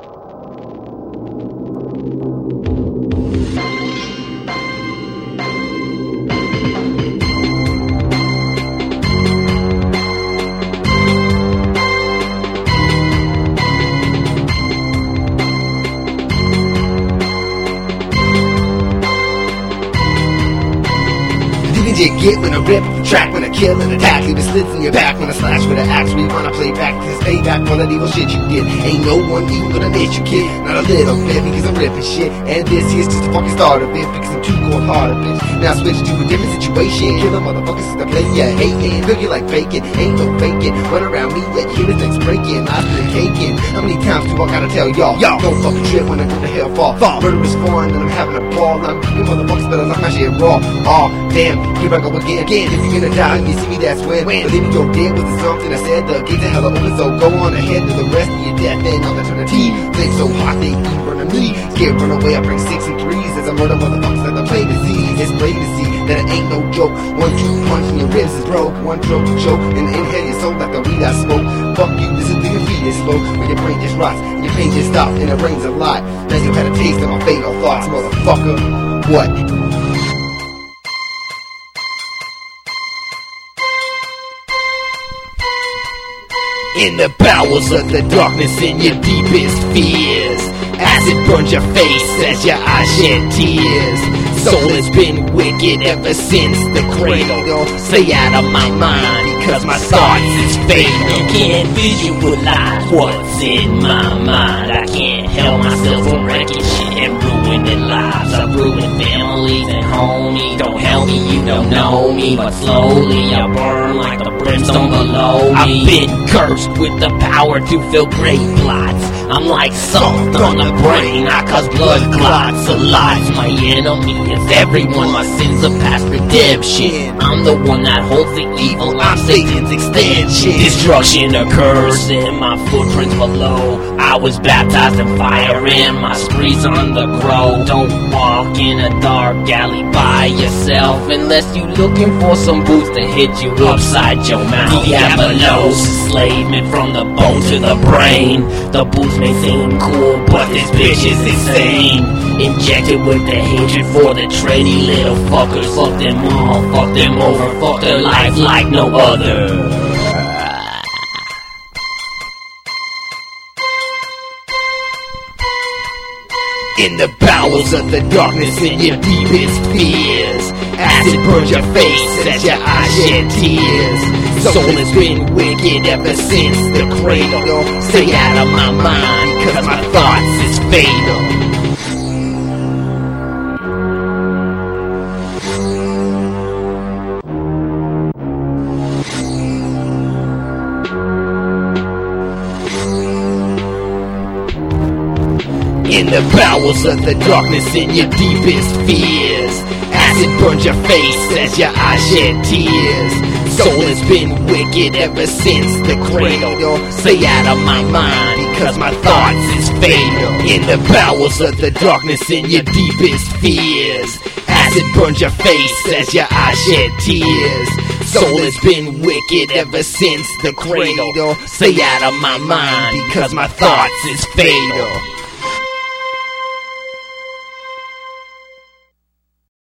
Thank you. You get when I rip track, when I kill and attack, leave slits in your back, when I slash with an axe, we wanna play back, this payback for that evil shit you did. Ain't no one even gonna miss you, kid. Not a little bit, because I'm ripping shit. And this here's just the fucking start of it, because I'm too hearted, bitch. Now switch to a different situation. Kill the motherfuckers that play ya hating. Feel you like bacon, ain't no faking. Run around me, yeah, hear things breaking. I've been caking. How many times do I gotta tell y'all? Y'all don't fucking trip when I go to hell fall. fall. Murder is fun, and I'm having a ball. I'm you motherfuckers better knock my shit raw. Aw, damn, here I go again. again. If you're gonna die and you see me, that's when. when. Believe me, you're dead. Was something I said? The gates of hell are open, so go on ahead to the rest of your death and all eternity. Flames so hot, they keep burning me. Scared, run away, I bring six and threes as I murder One throat choke and inhale your soul like the weed I smoke. Fuck you, this is the defeated smoke. When your brain just rots and your pain just stops and it rains a lot. Now you had a taste of my fatal thoughts, motherfucker. What? In the bowels of the darkness in your deepest fears Acid burns your face as your eyes shed tears Soul has been wicked ever since the cradle. Stay out of my mind because my thoughts is fatal Can't visualize what's in my mind. I can't help myself from wrecking shit and ruining lives. I've ruined families and homies Don't help me, you don't know me But slowly I burn like the brimstone below me I've been cursed with the power to fill great plots I'm like salt on the brain, I cause blood clots a lot. My enemy is everyone, my sins are past redemption. I'm the one that holds the evil, I'm Satan's extension. Destruction occurs in my footprints below. I was baptized in fire and my sprees on the grow. Don't walk in a dark alley by yourself unless you looking for some boots to hit you upside your mouth. Diabolos, slave me from the bone to the brain. The boots may seem cool, but this bitch is insane. Injected with the hatred for the trendy little fuckers. Fuck them all, fuck them over, fuck their life like no other. In the bowels of the darkness in your deepest fears. Acid burns your face as your eyes shed tears. Soul has been wicked ever since the cradle. Stay out of my mind cause my thoughts is fatal In the bowels of the darkness in your deepest fears. Acid burns your face as your eyes shed tears. Soul has been wicked ever since the cradle. Stay out of my mind because my thoughts is fatal. In the bowels of the darkness in your deepest fears. Acid burns your face as your eyes shed tears. Soul has been wicked ever since the cradle. Stay out of my mind because my thoughts is fatal